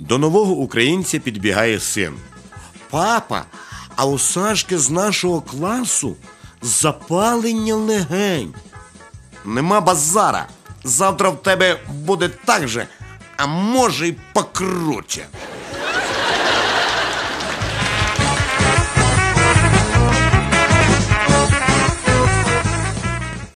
До нового українця підбігає син. Папа, а у Сашки з нашого класу запалення легень. Нема базара. Завтра в тебе буде так же, а може й покруче.